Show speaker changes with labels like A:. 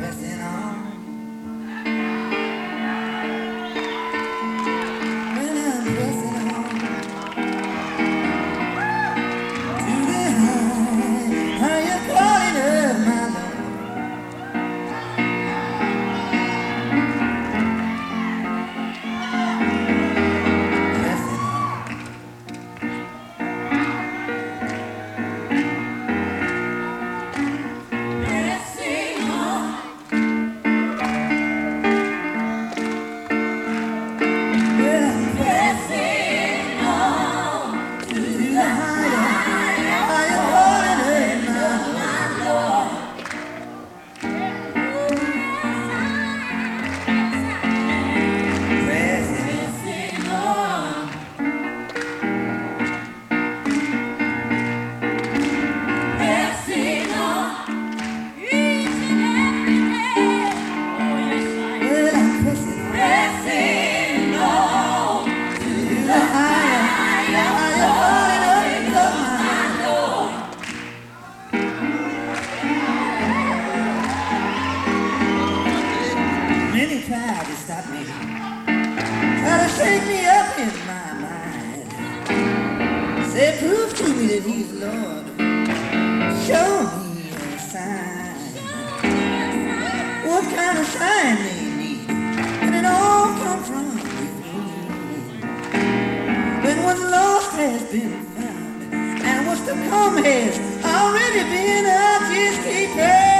A: blessed. any try to stop me. Try to shake me up in my mind. Say, prove to me that he's Lord. Show me a sign. What kind of sign they need? And it all comes from. When what's lost has been found, and what's to come has already been a keeper.